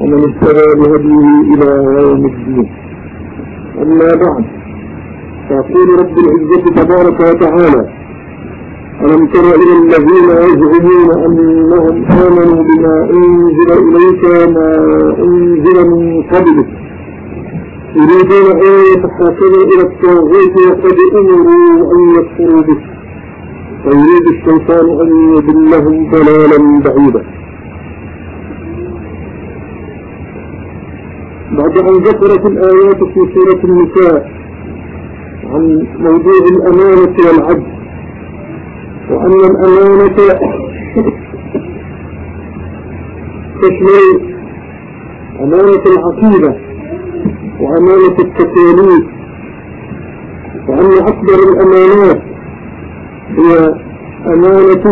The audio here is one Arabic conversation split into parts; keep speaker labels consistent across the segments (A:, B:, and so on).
A: ومن اتبع بهديه إلى يوم الدين. أما بعد فيقول رب العزة تبارك وتعالى ألم تر إلى الذين يزعمون أنهم آمنوا بما أنزل إليك وما أنزل من قبلك. يريدون أن يتحاكموا إلى الطاغوت وقد أمروا أن يكفروا به. ويريد الشيطان أن يدلهم ضلالا بعيدا. بعد أن ذكرت الآيات في سورة النساء عن موضوع الأمانة والعدل وأن الأمانة تشمل أمانة العقيدة وأمانة التكاليف وأن أكبر الأمانات هي أمانة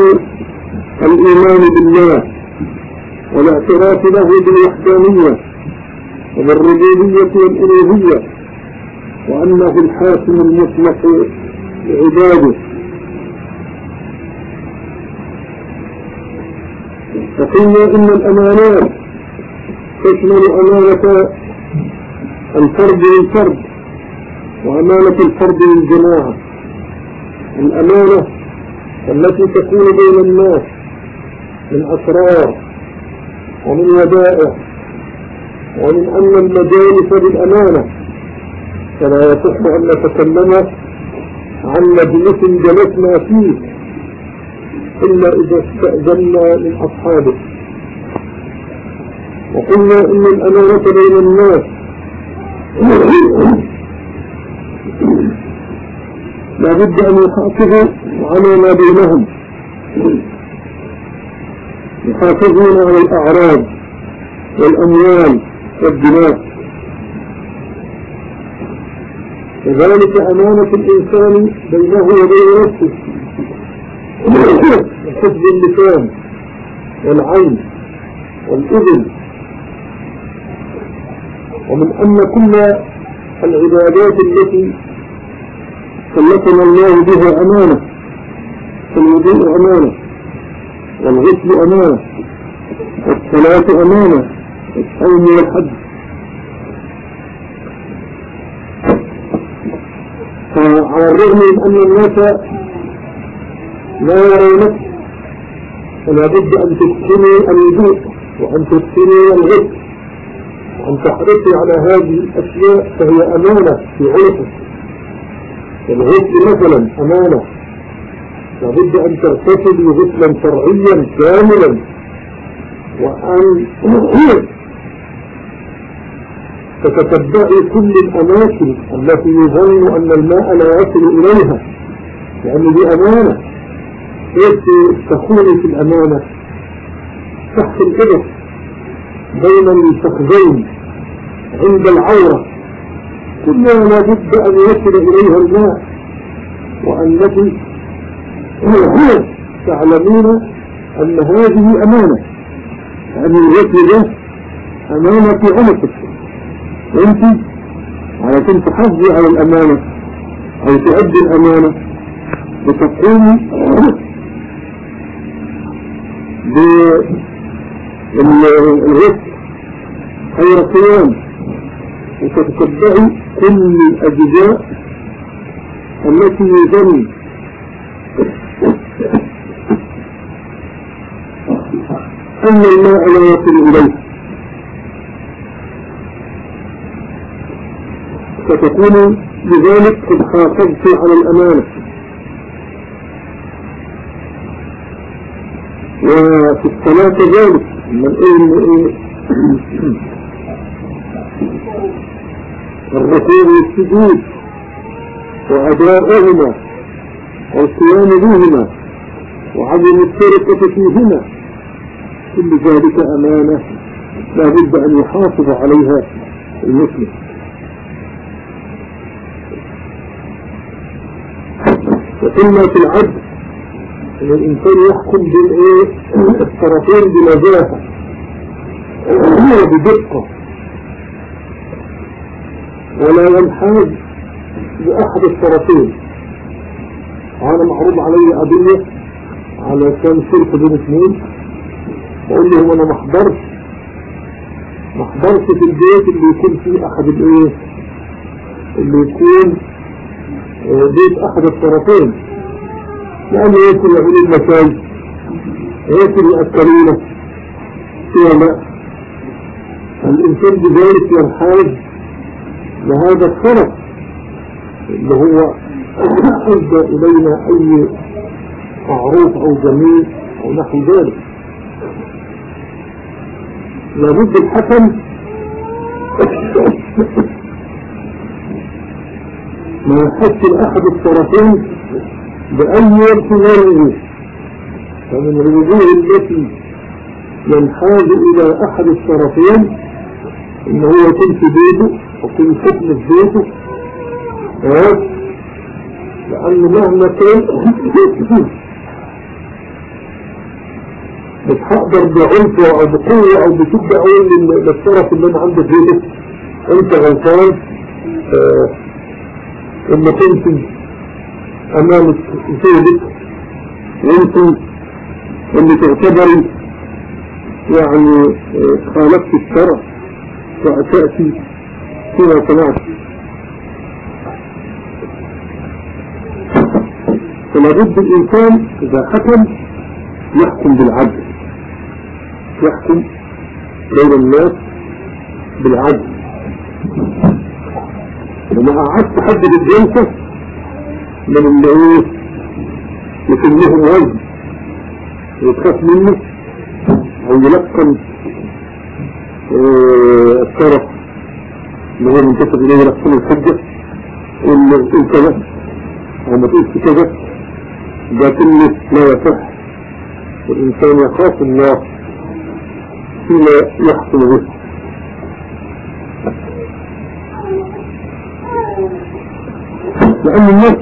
A: الإيمان بالله والاعتراف له بالوحدانية. وبالربوبية والألوهية وأنه الحاكم المطلق لعباده. فقلنا إن الأمانات تشمل أمانة الفرد للفرد وأمانة الفرد للجماعة الأمانة التي تكون بين الناس من أسرار ومن ودائع. ومن أن المجالس بالأمانة فلا يصح أن نتكلم عن مجلس جلسنا فيه إلا إذا استأذنا من أصحابه. وقلنا إن الأمانة بين الناس. لا بد أن يحافظوا على ما بينهم. يحافظون على الأعراض والأموال. والدماء كذلك أمانة الإنسان بينه وبين نفسه. حفظ اللسان والعين والإذن. ومن أن كل العبادات التي كلفنا الله بها أمانة فالوضوء أمانة والغسل أمانة والصلاة أمانة. والصوم والحج فعلى الرغم من أن الناس لا يرونك فلا بد أن تتقني الوضوء وأن تتقني الغسل وأن تحرصي على هذه الأشياء فهي أمانة في عنقك. الغسل مثلا أمانة. لابد أن تغتسلي غسلا شرعيا كاملا. وأن تتتبعي كل الأماكن التي يظن أن الماء لا يصل إليها. لأن دي أمانة. كيف تكون في الأمانة؟ تحت الإبط. بين الفخذين. عند العورة. كلها لابد أن يصل إليها الماء. وأنك تعلمون أن هذه أمانة. يعني الوجه أمانة في وانت علشان تحافظي على الأمانة أو تؤدي الأمانة وتقومي بالغسل خير قيام وتتبعي كل الأجزاء التي يظن أن الماء لا يصل إليه. فتكون لذلك قد حافظت على الأمانة. وفي الصلاة ذلك من إيه الركوع والسجود وأداؤهما والقيام بهما وعدم السرقة فيهما كل ذلك أمانة لا بد أن يحافظ عليها المسلم. وقلنا في العدل إن الإنسان يحكم بالطرفين بنزاهه بدقة. ولا ينحاز باحد الطرفين. أنا معروض علي قضيه على كان شرك بين اثنين. أقول لهم أنا ما احضرش ضرس في البيت اللي يكون فيه أحد الإيه؟ اللي يكون بيت احد الطرفين. لأنه يمكن يعمل المساج يمكن يأكلونه فيها لا الإنسان بذلك ينحاز لهذا الطرف اللي هو أدى إلينا أي معروف أو جميل أو نحو ذلك. لابد الحكم. ما يحس أحد الطرفين بأي ارتباط فمن الوجوه التي ينحاز إلى أحد الطرفين إن هو يكون في بيته وكل حكم في بيته لأن مهما كان مش هقدر بعنف أو بقوة أو بشدة أقول للطرف اللي أنا عندي في بيتك أنت غلطان. إن كنت أمام زوجك وأنت اللي تعتبري يعني آه، خالفت الشرع وأتأتي فيما سمعت فلا بد الإنسان إذا حكم يحكم بالعدل. يحكم بين الناس بالعدل. وما قعدت حد بالجنسة من اللي يكون لهم وزن ويتخاف منه أو يلقن آه الطرف اللي هو منتصف اليه يلقن الحجة اللي كذا أو ما تقولش كذا ده كله لا يصح والإنسان يخاف الله فيما يحصل به. لأن الناس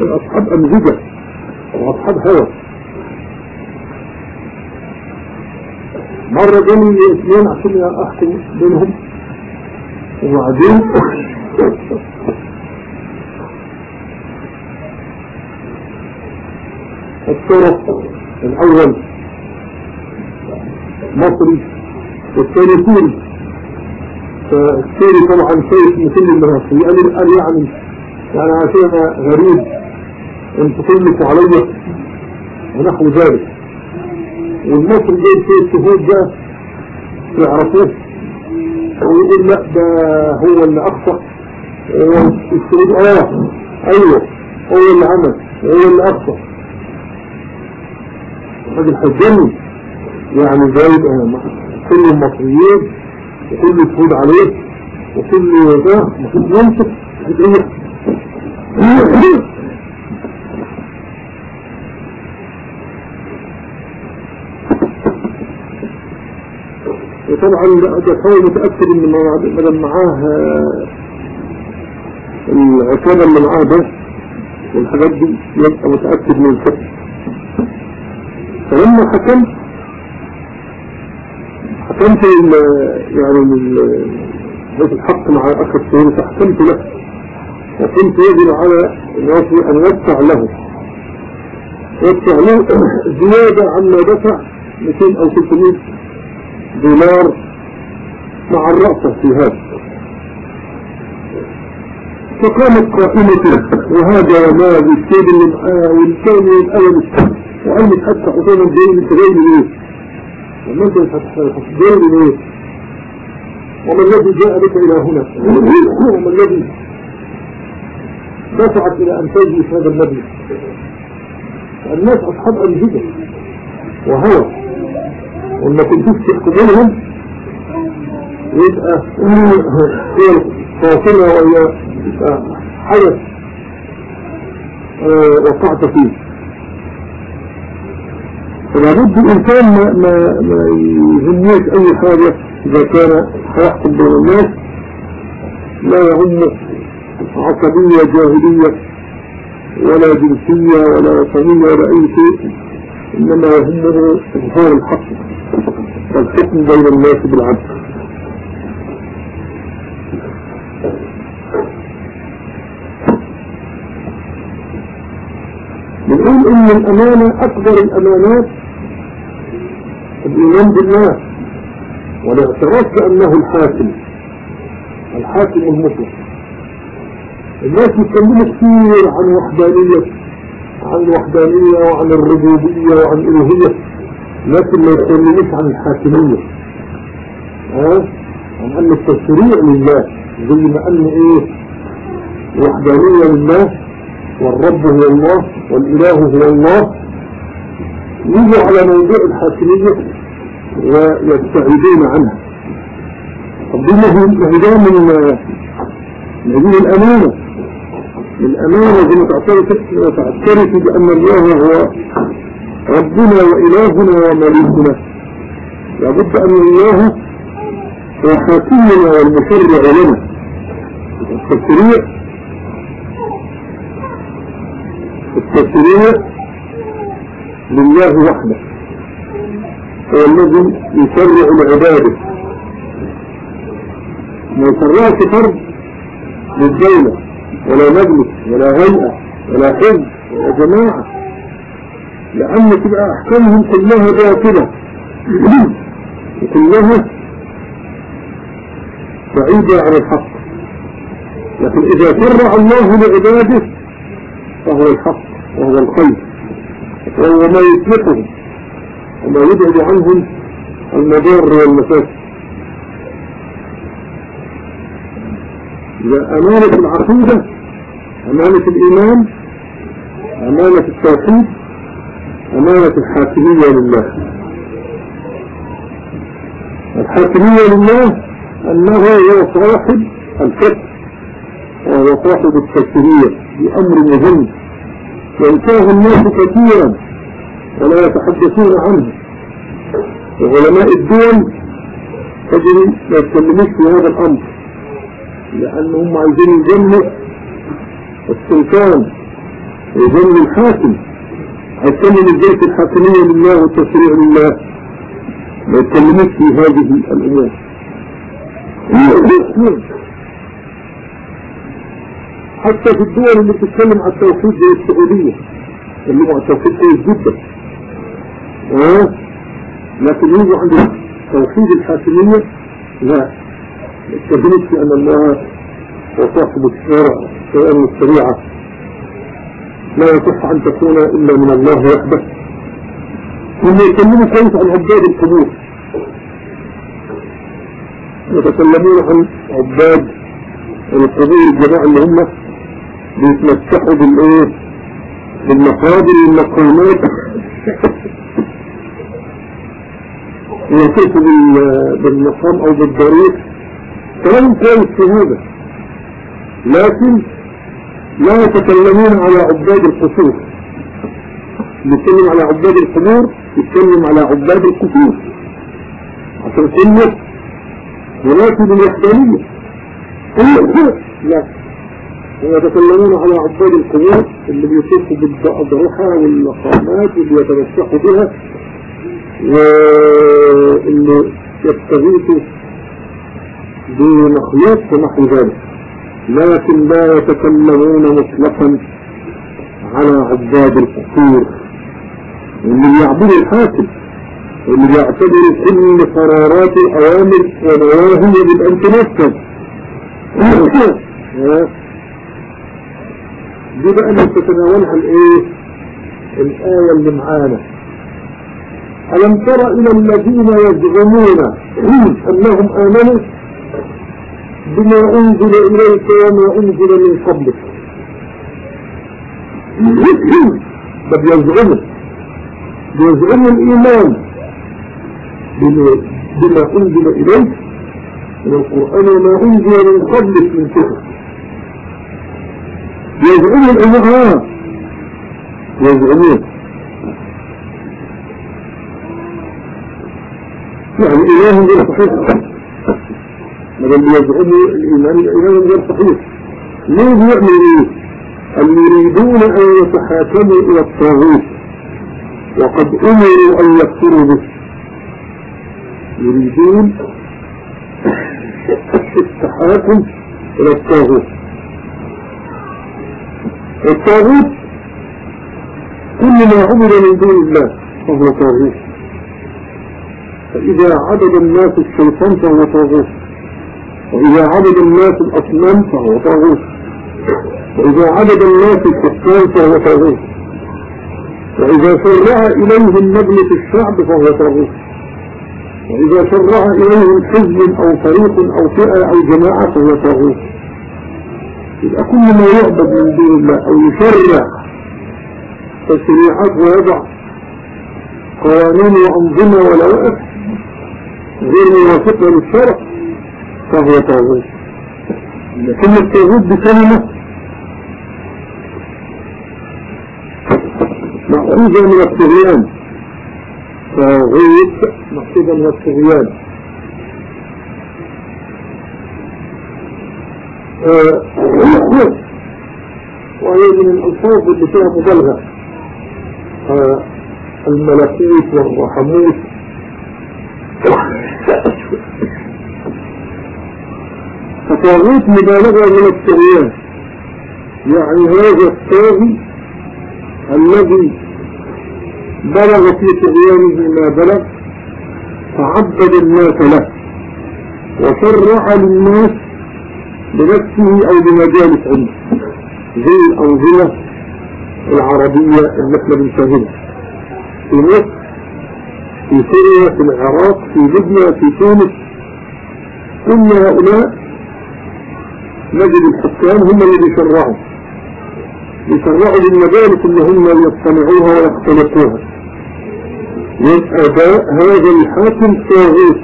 A: أصحاب أمزجة وأصحاب هوى. مرة جاني اثنين عشان أحكم بينهم. وبعدين الطرف الأول مصري والثاني سوري فالسوري طبعا شايف مثل المصري قال قال يعني يعني عشان غريب. أنت تملك علي ونحو ذلك. والمصري جاي في الشهود ده يعرفوه. ويقول لا ده هو اللي أخطأ الشهود آه أيوه هو اللي عمل هو اللي أخطأ راجل يعني ده يبقى كل المصريين وكل يفوض عليه وكل ده مفيش ينطق وطبعا ده متأكد إن ما معاه العصابة اللي معاه ده والحاجات دي يبقى متأكد من الفتح فلما حكمت حكمت يعني الحق مع أخ السهول فحكمت له. وكنت يجب على الوصي أن يدفع له. يدفع له زيادة عما دفع 200 أو 300 دولار مع الرأسة في هذا. فقامت قائمة وهذا ما بالسيد اللي معاه والثاني والأول الثاني وقال حتى حسين الجيل انت جاي لما انت جاي ليه وما الذي جاء بك إلى هنا. وما الذي دفعت إلى أن في هذا المبنى الناس أصحاب انجدة وهوى وما كنتوش تحكمونهم يبقى هي فاصلة وهي حدث آه، وقعت فيه. فلابد الإنسان ما, ما, ما يهموش أي حاجة إذا كان هيحكم بين الناس. لا يهم عصبية جاهلية ولا جنسية ولا وطنية ولا أي شيء. إنما يهمه إظهار الحق والحكم بين الناس بالعدل. بنقول إن الأمانة اكبر الأمانات الإيمان بالله والاعتراف بأنه الحاكم. الحاكم المطلق. الناس يتكلموا كثير عن وحدانية عن الوحدانية وعن الربوبية وعن الإلهية لكن ما يتكلموش عن الحاكمية. ها؟ عن أن التشريع لله زي ما أن إيه؟ الوحدانية لله والرب هو الله والإله هو الله. يجوا على موضوع الحاكمية. ويبتعدون عنها. دي مهدان من هذه الأمانة. الأمانة زي ما تعترف بأن الله هو ربنا وإلهنا ومليكنا. لابد أن الله هو حاكمنا والمشرع لنا. التشريع التشريع لله وحده. هو الذي يشرع لعباده. ما يشرعش فرد للدولة ولا مجلس ولا هيئة ولا حزب ولا جماعة. لأن تبقى أحكامهم كلها باطلة. وكلها بعيدة عن الحق. لكن إذا شرع الله لعباده فهو الحق وهو الخير. وهو ما يطلقهم وما يبعد عنهم المضار والمفاسد إذا أمانة العقيدة أمانة الإيمان أمانة التوحيد أمانة الحاكمية لله. الحاكمية لله أنه هو صاحب الفتح وهو صاحب التشريع بأمر مهم. ينساه الناس كثيرا. ولا يتحدثون عنه. وعلماء الدول تجري لا يتكلموش في هذا الأمر لأنهم عايزين يجنوا السلطان ويجنوا الحاكم. هيتكلم إزاي الحاكمية لله والتشريع لله. ما يتكلموش في هذه الأمور. حتى في الدول اللي بتتكلم على التوحيد زي السعودية اللي هو التوحيد كويس جدا. آه لكن يجوا عند توحيد الحاكمية لا. يتكلمت في أن الله هو صاحب الشرع والشريعة. لا يصح أن تكون إلا من الله وحده. هم يتكلموا كويس عن عباد القبور؟ يتكلمون عن عباد القبور الجماعة اللي هم بيتمسحوا بالإيه؟ بالمقابر والمقامات ويصفوا بالمقام أو بالضريح كلام كويس هذا. لكن لا يتكلمون على عباد القصور. يتكلم على عباد القبور يتكلم على عباد القصور عشان كله مناسب الوحدانية لا. ويتكلمون على عباد القبور اللي بيصفوا بالضرحة والمقامات واللي يتمسحوا بها. واللي يستغيثوا بمخلوق ونحو ذلك. لكن لا يتكلمون مطلقا على عباد القصور واللي يعبد الحاكم واللي يعتبر كل قرارات الأوامر ونواهي يجب أن تنفذ. دي بقى اللي تتناولها الإيه؟ الآية اللي معانا ألم تر إلى الذين يزعمون أنهم آمنوا بما أنزل إليك وما أنزل من قبلك؟ ده بيزعموا بيزعموا الإيمان بما أنزل إليك من القرآن وما أنزل من قبلك من كتب. يزعمون الإمعاء يزعمون. يعني إله غير صحيح. مدام بيزعموا الإيمان الإيمان غير صحيح. ليه بيعملوا إيه؟ أن يريدون أن يتحاكموا إلى الطاغوت. وقد أمروا أن يكفروا به. يريدون التحاكم إلى الطاغوت. الطاغوت كل ما عبد من دون الله فهو طاغوت. فإذا عبد الناس الشيطان فهو طاغوت. وإذا عبد الناس الأصنام فهو طاغوت. وإذا عبد الناس الحكام فهو طاغوت. وإذا شرع إليهم مجلس الشعب فهو طاغوت. وإذا شرع إليهم حزب أو فريق أو فئة أو جماعة فهو طاغوت. يبقى كل ما يعبد من دون الله أو يشرع تشريعات ويضع قوانين وأنظمة ولوائح غير موافقة للشرع فهو طاغوت. كلمة الطاغوت بكلمة مأخوذة من الطغيان. طاغوت مأخوذة من الطغيان. وهي من الألفاظ اللي فيها مبالغة. الملكوت والرحموت. فطاغوت مبالغة من الطغيان يعني هذا الطاغي الذي بلغ في طغيانه ما بلغ فعبد الناس له وشرع للناس بنفسه أو بمجالس عنده زي الأنظمة العربية اللي إحنا بنشاهدها في مصر في سوريا في العراق في لبنان في تونس كل هؤلاء نجد الحكام هم اللي بيشرعوا بيشرعوا للمجالس اللي هم يصطنعوها ويختلقوها يبقى هذا الحاكم طاغوت.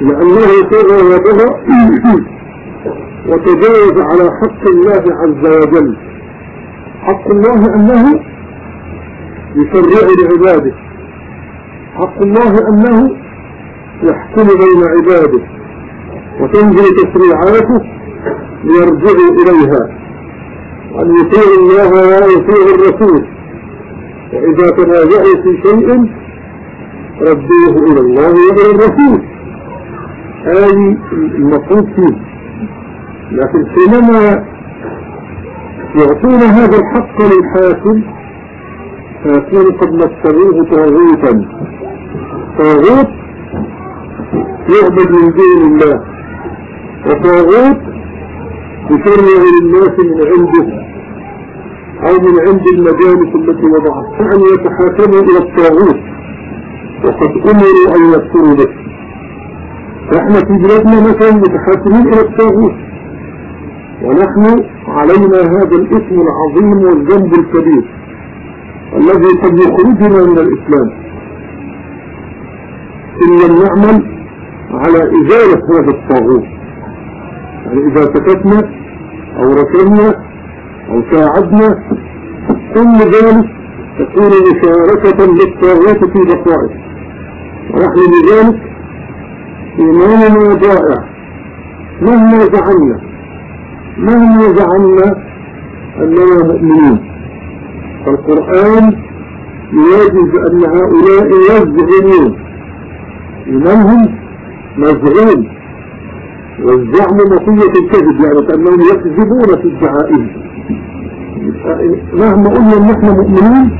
A: لأنه طغى وبغى وتجاوز على حق الله عز وجل. حق الله أنه يشرع لعباده. حق الله أنه يحكم بين عباده. وتنزل تشريعاته ليرجعوا إليها. أن يطيع الله ويطيع الرسول. وإذا تنازعوا في شيء ردوه إلى الله وإلى الرسول. هذه المفروض فيه. لكن حينما يعطون هذا الحق للحاكم فيكون قد مثلوه طاغوتا. طاغوت يعبد من دون الله. وطاغوت يشرع للناس من عنده أو من عند المجالس التي وضعت يعني يتحاكموا إلى الطاغوت. وقد أمروا أن يكفروا به. فإحنا في بلادنا مثلا متحاكمين إلى الطاغوت. ونحن علينا هذا الاسم العظيم والذنب الكبير الذي قد يخرجنا من الإسلام. إن لم نعمل على إزالة هذا الطاغوت. يعني إذا سكتنا أو ركبنا أو ساعدنا كل ذلك تكون مشاركة للطاغوت في بقائه. ونحن بذلك إيماننا ضائع مهما زعمنا مهما زعمنا أننا مؤمنين فالقرآن يجب أن هؤلاء يزعمون. إيمانهم مزعوم. والزعم مطية الكذب يعني كأنهم يكذبون في ادعائهم مهما قلنا إن إحنا مؤمنين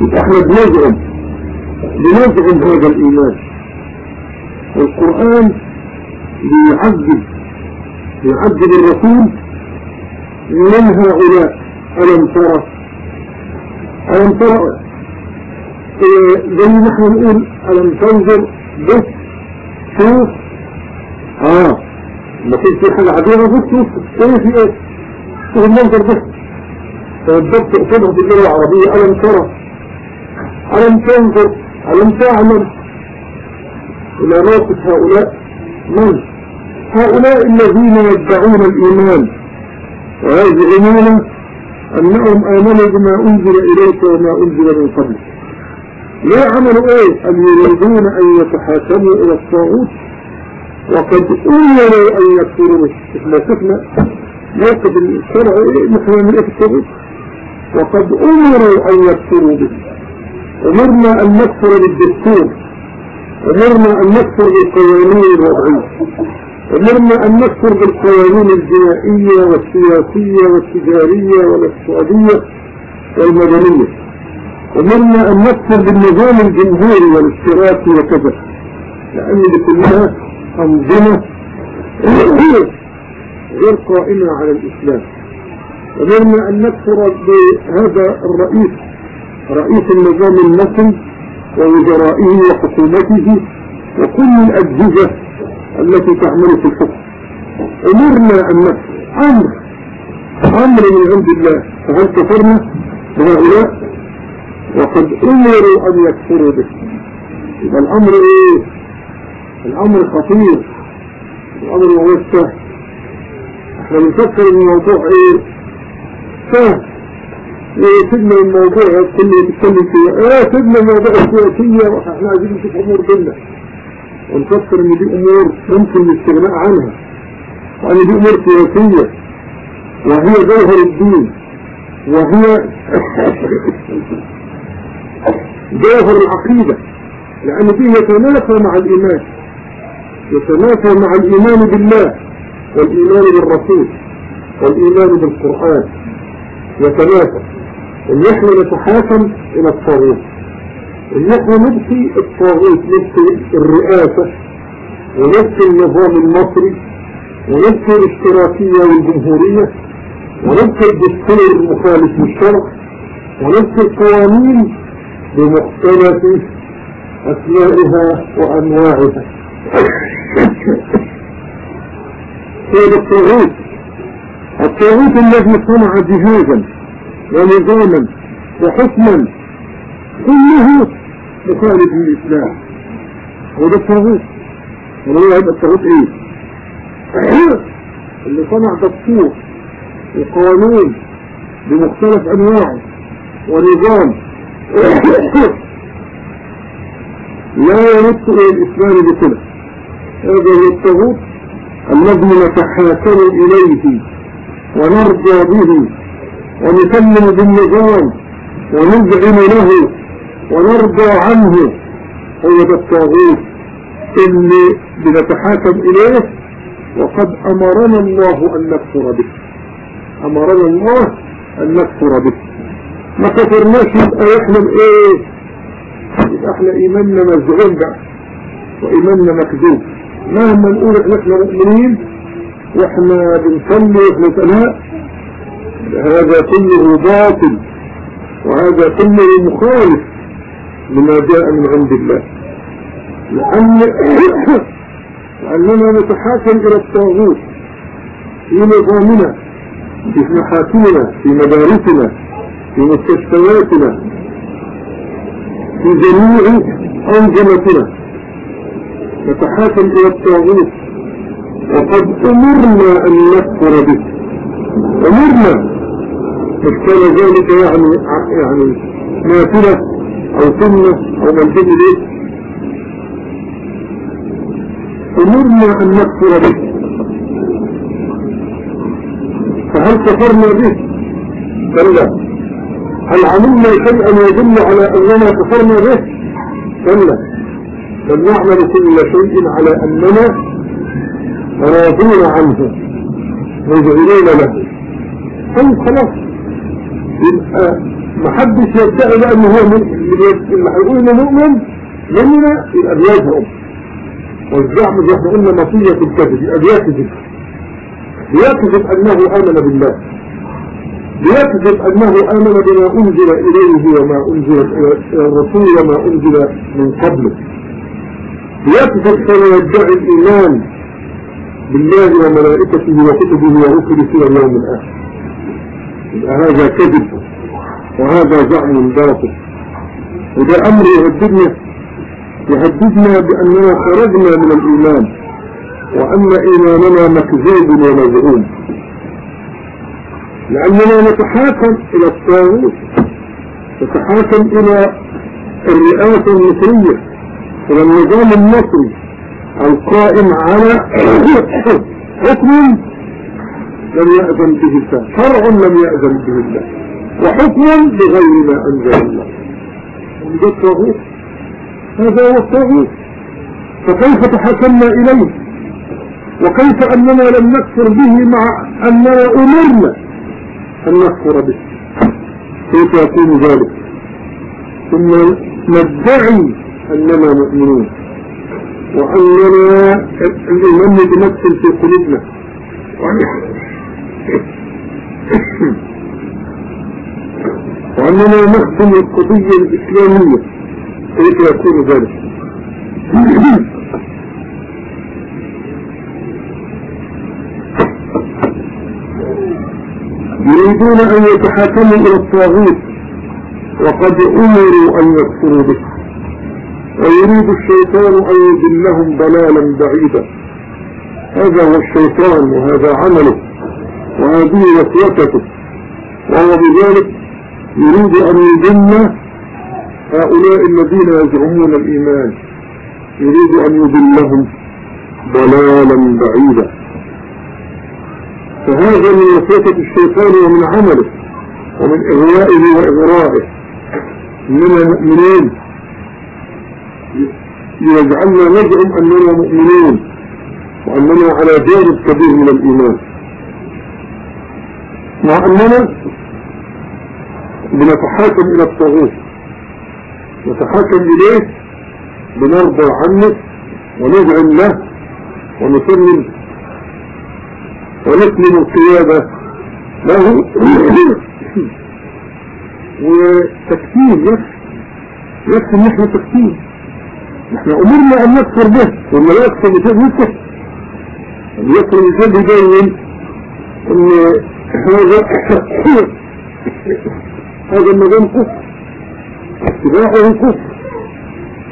A: يبقى إحنا بنزعم. بنزعم هذا الإيمان. والقرآن بيعذب بيعذب الرسول من هؤلاء. ألم ترى؟ ألم ترى؟ إيه زي ما إحنا نقول ألم تنظر؟ بس شوف آه. ما كنت في حاجة عادية شوف إيه في إيه؟ شوف المنظر بس فالضبط اقصده باللغة العربية. ألم ترى؟ ألم تنظر؟ ألم تعلم؟ إلى موقف هؤلاء من؟ هؤلاء الذين يدعون الإيمان. ويزعمون أنهم آمنوا بما أنزل إليك وما أنزل من قبلك لا عملوا إيه؟ أن يريدون أن يتحاكموا إلى الطاغوت؟ وقد أمروا أن يكفروا شفنا موقف الشرع نحن من الطاغوت وقد أمروا أن يكفروا به. أمرنا أن نكفر بالدستور. أمرنا أن نكفر بالقوانين الوضعية. أمرنا أن نكفر بالقوانين الجنائية والسياسية والتجارية والاقتصادية والمدنية. أمرنا أن نكفر بالنظام الجمهوري والاشتراكي وكذا. لأن كلها أنظمة غير قائمة على الإسلام. أمرنا أن نكفر بهذا الرئيس رئيس النظام المصري ووزرائه وحكومته وكل الأجهزة التي تعمل في الحكم. أمرنا أن نكفر أمر أمر من عند الله. فهل كفرنا؟ بهؤلاء وقد أمروا أن يكفروا به. يبقى الأمر إيه؟ الأمر خطير الأمر هو السهل إحنا بنفكر إن الموضوع إيه؟ سهل. إيه سيبنا من الموضوع كله بيتكلم فيه. إيه سيبنا من الموضوع السياسية. وإحنا عايزين نشوف أمور ديننا ونفكر إن دي أمور ممكن الاستغناء عنها. وان دي أمور سياسية. وهي جوهر الدين. وهي جوهر العقيدة. لأن دي يتنافى مع الإيمان. يتنافى مع الإيمان بالله والإيمان بالرسول والإيمان بالقرآن. يتنافى. إن إحنا نتحاكم إلى الطاغوت. إن إحنا نبقي الطاغوت نبقي الرئاسة ونبقي النظام المصري ونبقي الاشتراكية والجمهورية ونبقي الدستور المخالف للشرع ونبقي القوانين بمختلف أسمائها وأنواعها. هذا الطاغوت. الطاغوت الذي صنع جهازا ونظاما وحكما كله مخالف للإسلام. هو ده الطاغوت هو هيبقى الطاغوت إيه؟ اللي صنع دستور وقانون بمختلف انواعه ونظام. لا يمت إلى الإسلام بكله هذا هو الطاغوت الذي نتحاكم إليه ونرجى به ونسلم بالنظام ونذعن له ونرضى عنه. هو ده الطاغوت اللي بنتحاكم إليه وقد أمرنا الله أن نكفر به. أمرنا الله أن نكفر به. ما كفرناش يبقى إحنا إيه؟ يبقى إحنا إيماننا مزعوم بقى وإيماننا مكذوب. مهما نقول إحنا مؤمنين وإحنا بنصلي وإحنا سلاء هذا كله باطل وهذا كله مخالف لما جاء من عند الله. لأن لأننا نتحاكم إلى الطاغوت في نظامنا في محاكمنا في مدارسنا في مستشفياتنا في جميع أنظمتنا. نتحاكم إلى الطاغوت وقد أمرنا أن نكفر به. أمرنا. مش كان ذلك يعني يعني نافلة أو سنة أو ملزم إليه. أمرنا أن نكفر به. فهل كفرنا به؟ كلا هل عملنا شيئا يدل على أننا كفرنا به؟ كلا بل نعمل كل شيء على أننا راضون عنه مذعنين له. طيب خلاص. يبقى محدش يدعي ان هو اللي هيقول انه مؤمن مننا يبقى بيزعم والزعم زي قلنا مطية الكذب يبقى بيكذب بيكذب أنه آمن بالله. بيكذب أنه آمن بما أنزل إليه وما أنزل إلى الرسول وما أنزل من قبله. بيكذب كما يدعي الإيمان بالله وملائكته وكتبه ورسله في اليوم يبقى هذا كذب وهذا زعم باطل وده أمر يهددنا. يهددنا بأننا خرجنا من الإيمان وأن إيماننا مكذوب ومزعوم لأننا نتحاكم إلى الطاغوت نتحاكم إلى الرئاسة المصرية. إلى النظام المصري القائم على حكم لم يأذن به الله شرع لم يأذن به الله وحكم بغير ما أنزل الله. وده الطاغوت هذا هو الطاغوت فكيف تحكمنا إليه؟ وكيف أننا لم نكفر به مع أننا أمرنا أن نكفر به؟ كيف يكون ذلك؟ ثم ندعي أننا مؤمنون. وأننا الإيمان يتمثل في قلوبنا. وأننا نخدم القضية الإسلامية. كيف يكون ذلك؟ يريدون أن يتحاكموا إلى الطاغوت. وقد أمروا أن يكفروا به. ويريد الشيطان أن يدلهم ضلالا بعيدا. هذا هو الشيطان وهذا عمله وهذه وسوسته. وهو بذلك يريد أن يدل هؤلاء الذين يزعمون الإيمان. يريد أن يدلهم ضلالا بعيدا. فهذا من وسوسة الشيطان ومن عمله ومن إغوائه وإغرائه. من المؤمنين يجعلنا نزعم أننا مؤمنين وأننا على جانب كبير من الإيمان. مع أننا بنتحاكم إلى الطاغوت. نتحاكم إليه بنرضى عنه ونذعن له ونسلم ونسلم القيادة له. وتكتير يكفي يكفي ان إحنا تكتير إحنا أمرنا أن نكفر به وما يكفر بشيء يكفر يكفر بشيء يبين ان هذا هذا النظام كفر اتباعه كفر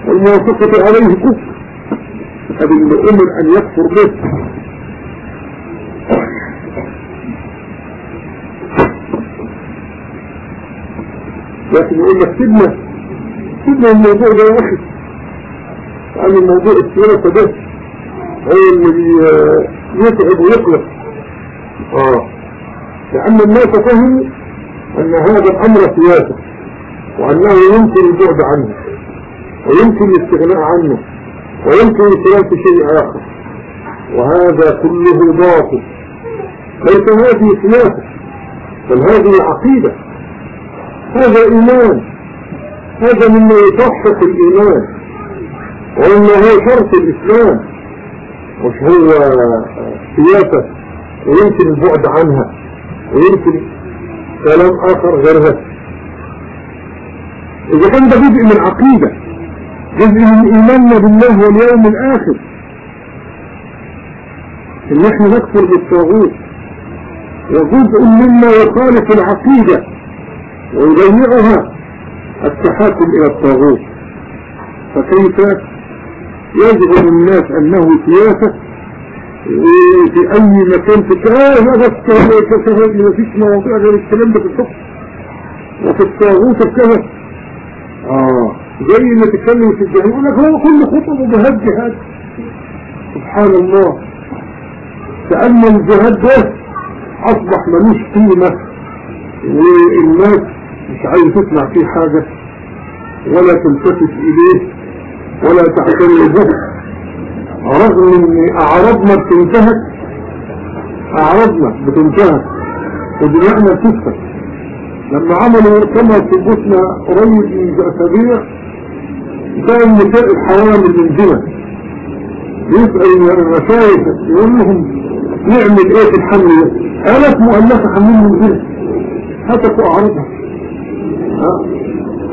A: والموافقة عليه كفر. هذا اللي أمر أن يكفر به. لكن يقول لك سيبنا سيبنا الموضوع ده يا لأن الموضوع السياسة ده هو اللي يتعب ويقلق. آه. لأن الناس فهموا أن هذا الأمر سياسة وأنه يمكن البعد عنه ويمكن الاستغناء عنه ويمكن في شيء آخر. وهذا كله باطل. ليس هذه سياسة بل هذه عقيدة. هذا إيمان. هذا مما يصحح الإيمان. وإنه هو شرط الإسلام مش هو سياسة ويمكن البعد عنها ويمكن كلام آخر غيرها. إذا كان ده جزء من عقيدة جزء من إيماننا بالله واليوم الآخر. إن إحنا نكفر بالطاغوت وجزء مما يخالف العقيدة ويضيعها التحاكم إلى الطاغوت. فكيف يجعل الناس أنه سياسة في أي مكان الكلام هذا الطاغوت ما فيش مواضيع غير الكلام ده في الحكم. وفي الطاغوت كذا آه زي ما تتكلم في الجهاد يقول لك هو كل خطبه جهاد جهاد. سبحان الله. كأن الجهاد ده أصبح ملوش قيمة والناس مش عايز تسمع فيه حاجة ولا تلتفت إليه. ولا تعتني به رغم إن أعراضنا بتنتهك أعراضنا بتنتهك ودماءنا بتسفك لما عملوا مؤتمر في بوسنا قريب من أسابيع كان نساء الحوامل من زنا يسأل الرشايف يقول لهم نعمل إيه في الحمل ده؟ آلاف مؤلفة حمل من زنا هتكوا أعرضها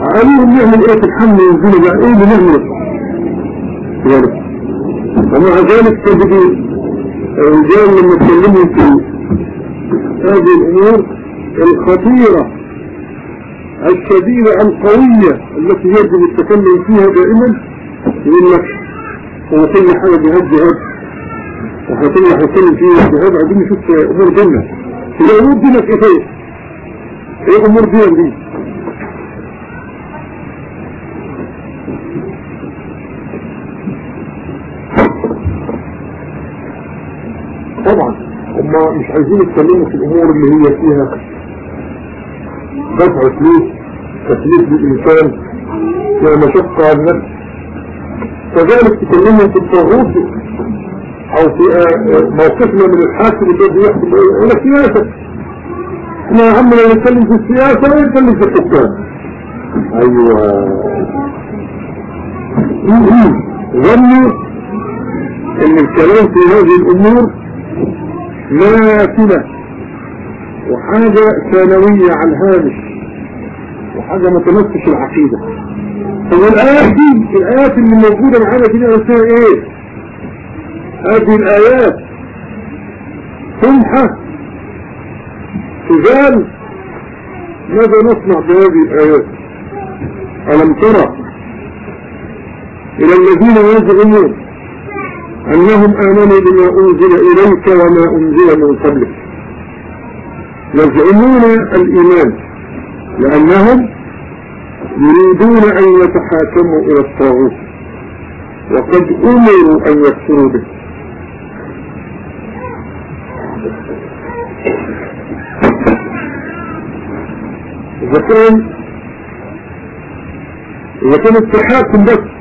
A: قالوا نعمل إيه في الحمل من زنا بقى إيه اللي نعمل؟ ذلك. ومع ذلك تجد الرجال لما تكلموا في هذه الأمور الخطيرة الشديدة القوية التي يجب التكلم فيها دائما يقول لك هو كل حاجة جهاد جهاد. وإحنا كنا فيها جهاد. عايزين نشوف أمور ديننا في امور دينك إيه إيه أمور دينك دي طبعا هم مش عايزين يتكلموا في الأمور اللي هي فيها دفع فلوس تكليف للإنسان فيها مشقة على النفس. كذلك تكلموا في الطاغوت أو في موقفنا من الحاكم الذي يحكم. إلى سياسة. إحنا يا لو نتكلم في السياسة ونتكلم في الحكام؟ أيوه. ظنوا إن الكلام في هذه الأمور نافلة وحاجة ثانوية على الهامش وحاجة ما تمسش العقيدة هو الآيات دي الآيات اللي موجودة معانا دي اسمها إيه؟ هذه الآيات. سمحة تزال. ماذا نصنع بهذه الآيات؟ ألم ترى إلى الذين يزعمون أنهم آمنوا بما أنزل إليك وما أنزل من قبلك. يزعمون الإيمان لأنهم يريدون أن يتحاكموا إلى الطاغوت وقد أمروا أن يكفروا به. إذا كان إذا كان التحاكم بس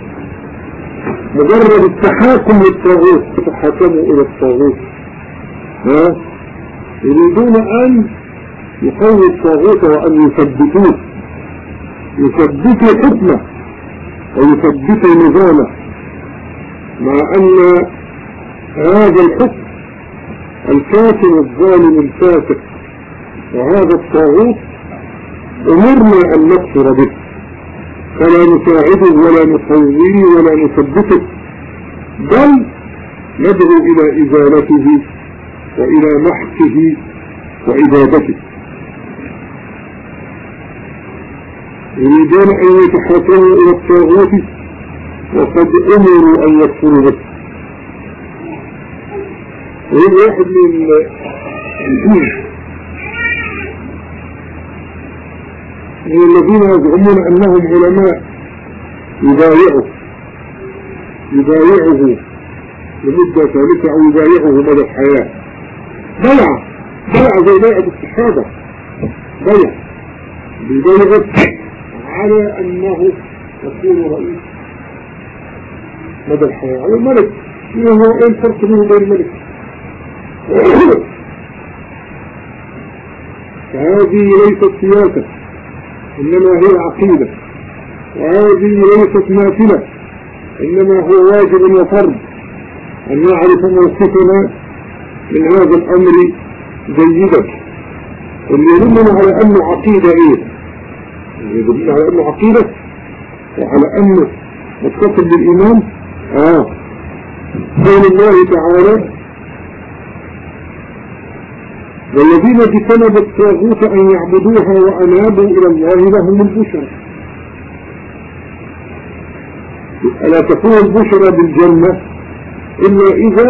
A: مجرد التحاكم للطاغوت يتحاكموا إلى الطاغوت. ها؟ يريدون أن يقووا الطاغوت وأن يثبتوه. يثبتوا حكمه ويثبتوا نظامه مع أن هذا الحكم الكافر الظالم الفاسق وهذا الطاغوت أمرنا أن نكفر به. فلا نساعده ولا نقويه ولا نثبته بل ندعو إلى إزالته وإلى محكه وإبادته يريدون أن يتحاكموا إلى الطاغوت وقد أمروا أن يكفروا به. وهو واحد من من الذين يزعمون أنهم علماء يبايعه. يبايعه لمدة ثالثة أو يبايعه مدى الحياة. بيع بيع زي بيعة الصحابة بيع بيبايعه على أنه يكون رئيس مدى الحياة. على الملك هو إيه الفرق بينه وبين الملك فهذه ليست سياسة. إنما هي عقيدة. وهذه ليست نافلة إنما هو واجب وفرض أن نعرف موقفنا من هذا الأمر جيدا. اللي يدلنا على أنه عقيدة إيه؟ اللي يدلنا على أنه عقيدة وعلى أنه متصل بالإيمان. آه. قول الله تعالى والذين اجتنبوا الطاغوت أن يعبدوها وأنابوا إلى الله لهم البشرى. ألا تكون البشرى بالجنة؟ إلا إذا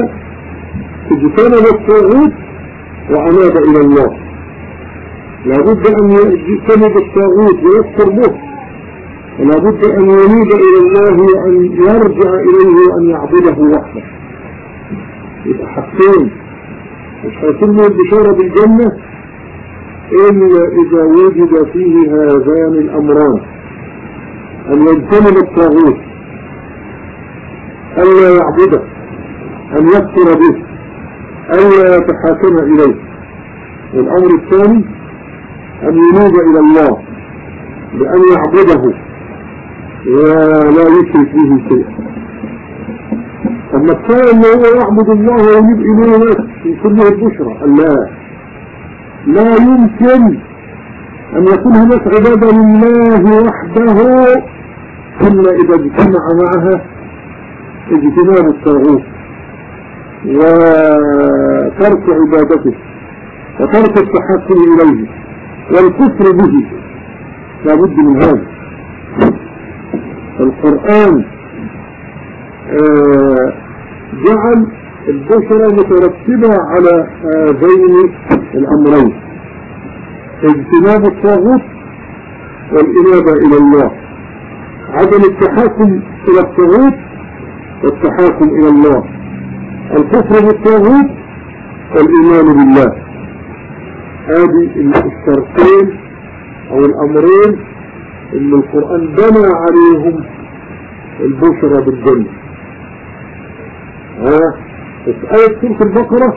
A: اجتنب الطاغوت وأناب إلى الله. لابد أن يجتنب الطاغوت ويكفر به. ولابد أن ينيب إلى الله وأن يرجع إليه وأن يعبده وحده. يبقى حقين هيتم البشارة بالجنة إلا إذا وجد فيه هذان الأمران أن يجتنب الطاغوت ألا يعبده أن يكفر به ألا يتحاكم إليه. والأمر الثاني أن ينوب إلى الله بأن يعبده ولا يشرك به شيئا. أما كان أنه هو يعبد الله ويجيب إليه يكون له البشرى لا. لا يمكن أن يكون هناك عبادة لله وحده إلا إذا اجتمع معها اجتناب الطاغوت وترك عبادته وترك التحكم إليه والكفر به. لابد من هذا. القرآن آه جعل البشرة مترتبة على هذين الأمرين. اجتناب الطاغوت والإنابة إلى الله. عدم التحاكم إلى الطاغوت والتحاكم إلى الله. الكفر بالطاغوت والإيمان بالله. هذه الشرطين أو الأمرين اللي القرآن بنى عليهم البشرى بالجنة. ها في آية سورة البقرة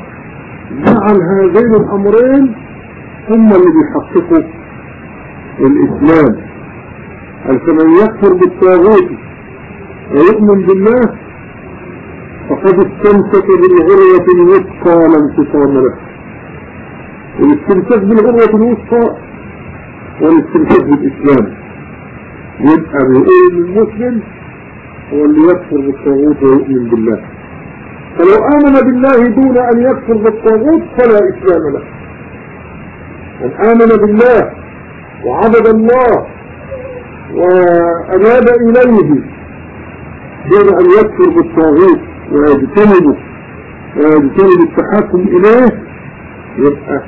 A: جعل هذين الأمرين هم اللي بيحققوا الإسلام. فمن يكفر بالطاغوت ويؤمن بالله فقد استمسك بالغروة الوثقى لا انفصام له. والاستمساك بالغروة الوثقى والاستمساك بالإسلام. يبقى بيقول المسلم هو اللي يكفر بالطاغوت ويؤمن بالله. فلو آمن بالله دون أن يكفر بالطاغوت فلا إسلام له. من آمن بالله وعبد الله وأناب إليه دون أن يكفر بالطاغوت ويجتنب ويجتنب التحاكم إليه يبقى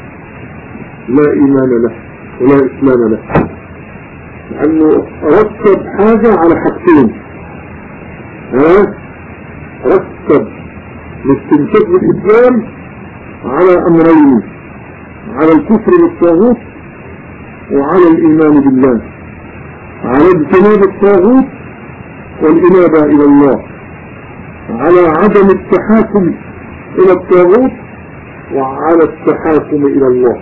A: لا إيمان له ولا إسلام له. لأنه رتب حاجة على حاجتين. ها؟ رتب الاستمساك بالإسلام على أمرين على الكفر بالطاغوت وعلى الإيمان بالله. على اجتناب الطاغوت والإنابة إلى الله. على عدم التحاكم إلى الطاغوت وعلى التحاكم إلى الله.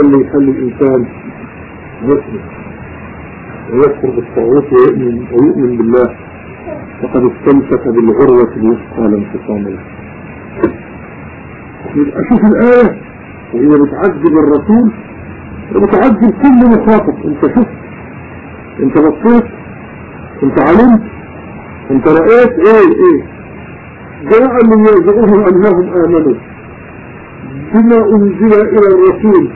A: اللي يخلي الإنسان مسلم ويكفر بالطاغوت ويؤمن, ويؤمن بالله. فقد استمسك بالعروة الوثقى لا انفصام له. يبقى شوف الآية وهي بتعذب الرسول وبتعذب كل مخاطب. انت شفت انت بصيت انت علمت انت رأيت إيه إيه. جاء من يزعهم أنهم آمنوا بما أنزل إلى الرسول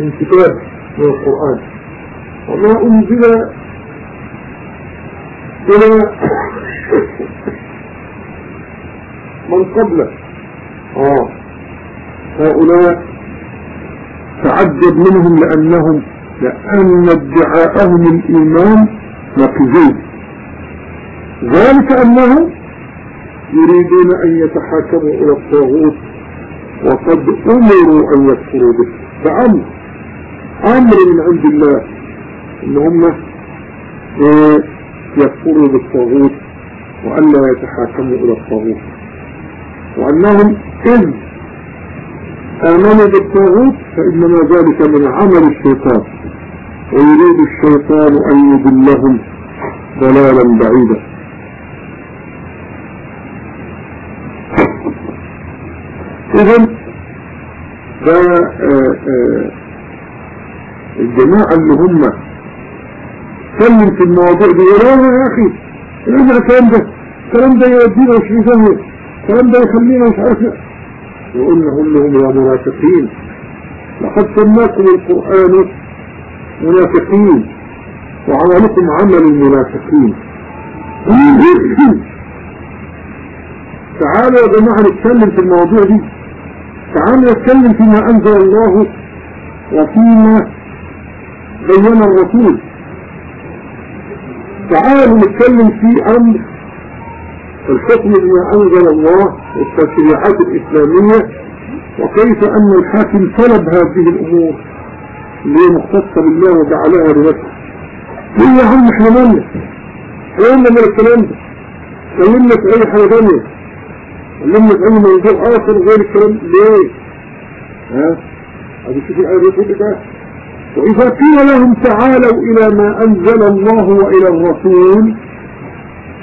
A: من كتاب من القرآن. وما أنزل إلى من قبله آه. هؤلاء تعجب منهم لأنهم لأن ادعاءهم الإيمان نقزين ذلك أنهم يريدون أن يتحاكموا إلى الطاغوت وقد أمروا أن يكفروا به. فأمر أمر من عند الله إن هم يكفروا بالطاغوت وألا يتحاكموا إلى الطاغوت. وأنهم إذ آمنوا بالطاغوت فإنما ذلك من عمل الشيطان ويريد الشيطان أن يضلهم ضلالا بعيدا. إذن ده الجماعة اللي هم كلم في المواضيع دي يا أخي الأجل الكلام ده الكلام ده يودينا وش يسمي الكلام ده يخلينا مش عارف وقلنا هم لهم يا منافقين. لقد سماكم القرآن منافقين. وعملكم عمل المنافقين. تعالوا يا جماعة نتكلم في المواضيع دي. تعالوا نتكلم فيما أنزل الله وفيما بين الرسول. تعالوا نتكلم في أمر الحكم بما أنزل الله والتشريعات الإسلامية وكيف أن الحاكم طلب هذه الأمور اللي هي مختصة بالله وجعلها لنفسه. ليه يا عم إحنا مالنا؟ كلامنا من الكلام ده؟ كلمنا في أي حاجة تانية؟ كلمنا في أي موضوع آخر غير الكلام؟ ليه؟ ها؟ هذه شوف الآية بيقول ده وإذا قيل لهم تعالوا إلى ما أنزل الله وإلى الرسول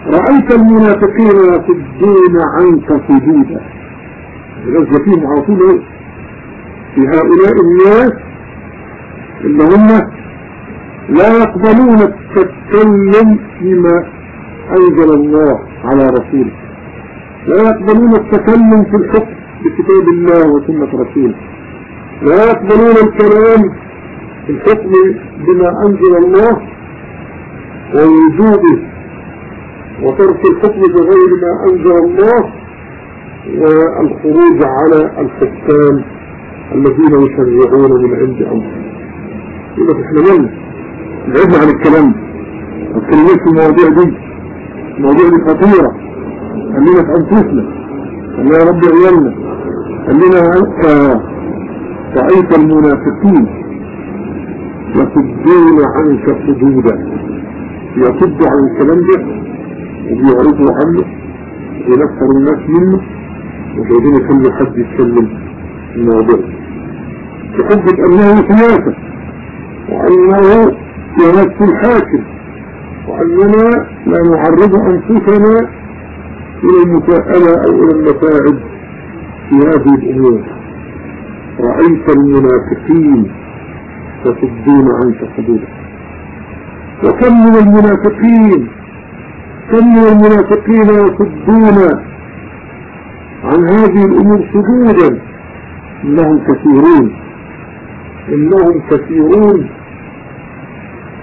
A: رأيت المنافقين يصدون عنك صدودا. الغزة فيهم على طول إيه؟ في هؤلاء الناس اللي هم لا يقبلون التكلم فيما أنزل الله على رسوله. لا يقبلون التكلم في الحكم بكتاب الله وسنة رسوله. لا يقبلون الكلام الحكم بما أنزل الله ووجوبه وترك الحكم بغير ما أنزل الله والخروج على الحكام الذين يشرعون من عند أنفسهم. يبقى إحنا مالنا بعدنا عن الكلام الكلمات في المواضيع دي المواضيع دي خطيرة. خلينا في أنفسنا. خلينا رب عيالنا. خلينا أنت رأيت المنافقين. يصدون عنك صدودا. يصد عن الكلام ده وبيعرضوا عنه وينفر الناس منه وجايبين يخلوا حد يتكلم الموضوع بحجة أنه سياسة وأنه في الحاكم. وأننا لا نعرض أنفسنا إلى المساءلة أو إلى المساعد في هذه الأمور. رأيت المنافقين تصدون عنك حدودا وكم من المنافقين كم من المنافقين يصدون عن هذه الأمور صدودا إنهم كثيرون. إنهم كثيرون.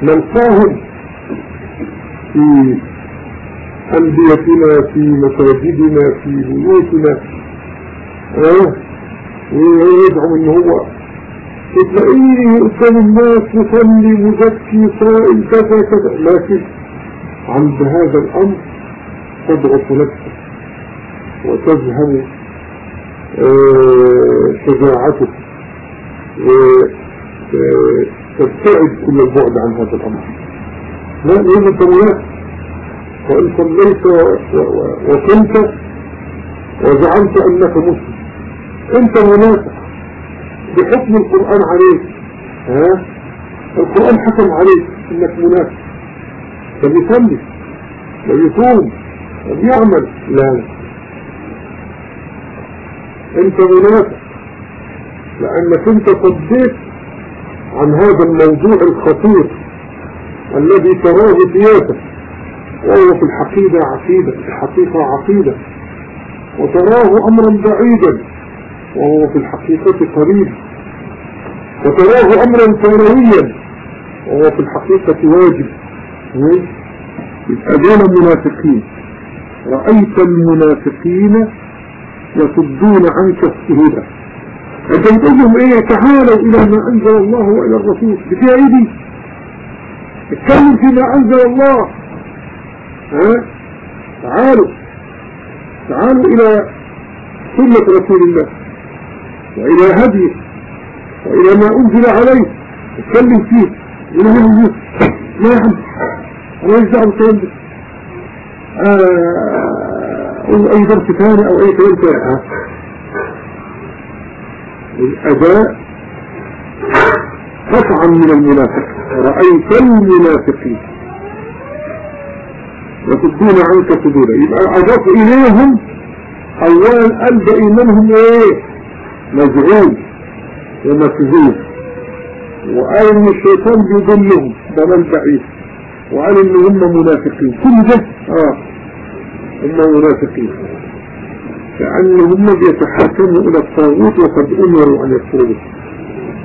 A: نلقاهم في أنبيتنا في مساجدنا في بيوتنا ويدعو إن هو تلاقيه قدام الناس مصلي مزكي صائم كذا كذا. لكن عند هذا الأمر تضغط نفسه وتذهب آه شجاعته وتبتعد كل البعد عن هذا الأمر. لا انت منافق وان صليت وكنت وزعمت أنك مسلم. انت منافق بحكم القرآن عليك. ها؟ القرآن حكم عليك إنك منافق. فبيصلي وبيصوم وبيعمل لا. أنت منافق. لأنك أنت صديت عن هذا الموضوع الخطير الذي تراه سياسة. وهو في الحقيقة عقيدة في الحقيقة عقيدة. وتراه أمرا بعيدا. وهو في الحقيقة قريب. وتراه أمرا ثانويا وهو في الحقيقة واجب. يبقى منافقين رأيت المنافقين يصدون عنك السهولة لهم إيه؟ تعالوا إلى ما أنزل الله وإلى الرسول. بفيها ايدي اتكلم فيما أنزل الله. ها؟ تعالوا. تعالوا إلى سنة رسول الله. وإلى هديه وإلى ما أنزل عليه. اتكلم فيه إلى أنزل لا عم أنا يجزع بالكلام ده آه أي درس ثاني أو أي كلام ثاني الأداء قطعا من المنافق. رأيت المنافقين وتدون عنك صدودا يبقى أضاف إليهم أولا ألبى إيمانهم إيه؟ مزعوم ومكذوب. وقال ان الشيطان بيضلهم؟ ضلال بعيد. وقال ان هم منافقين؟ كل ده آه هم منافقين. لأن هم بيتحاكموا إلى الطاغوت وقد أمروا أن يكفروا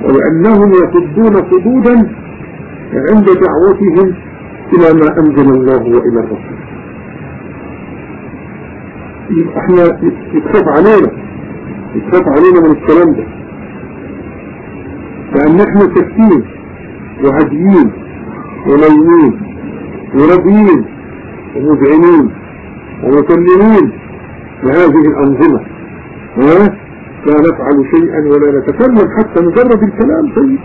A: ولأنهم يصدون صدودا عند دعوتهم إلى ما أنزل الله وإلى الرسول. إحنا يتخاف علينا. يتخاف علينا من الكلام ده. لأن إحنا سكتين وهديين ونيمين وراضيين ومذعنين ومسلمين لهذه الأنظمة. لا نفعل شيئا ولا نتكلم حتى مجرد الكلام طيب